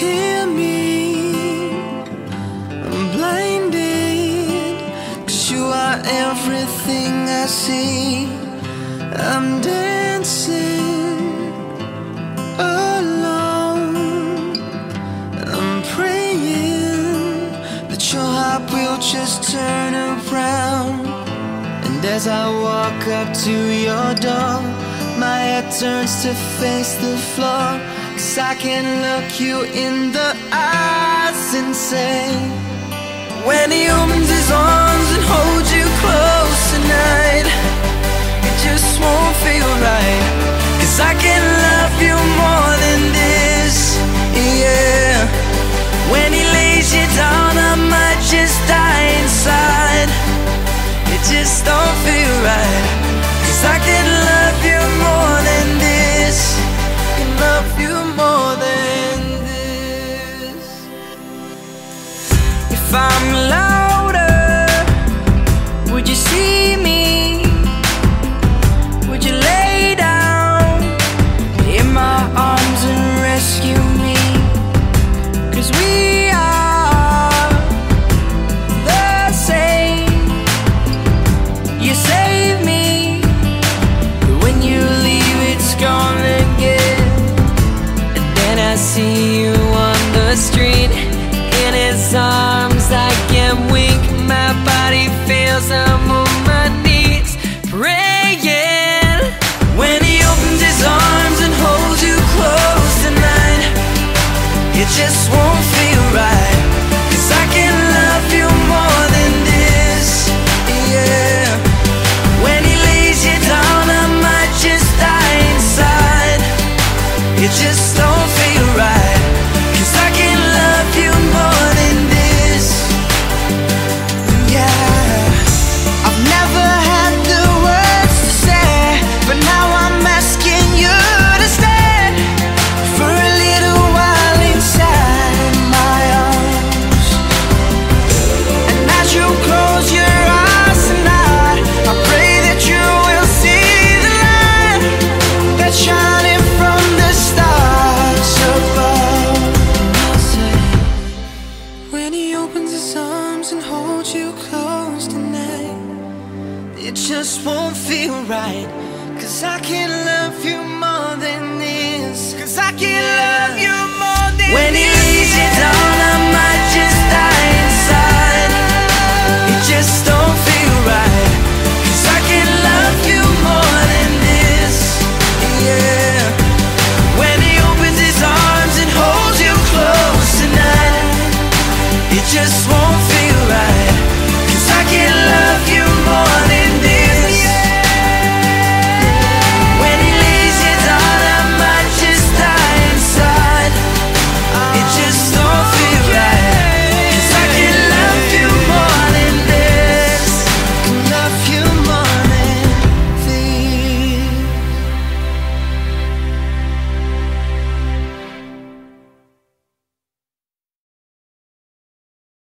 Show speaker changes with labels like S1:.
S1: hear me. I'm blinded, cause you are everything I see. I'm dancing alone. I'm praying that your heart will just turn around. And as I walk up to your door, my head turns to face the floor. Cause I can look you in the eyes and say, When he opens his arms and holds you close tonight, it just won't feel right. Cause I can if I'm louder? Would you see me? Would you lay down in my arms and rescue me? Cause we I'm on my knees praying. When he opens his arms and holds you close tonight, it just won't feel right. just won't feel right. Cause I can't love you more than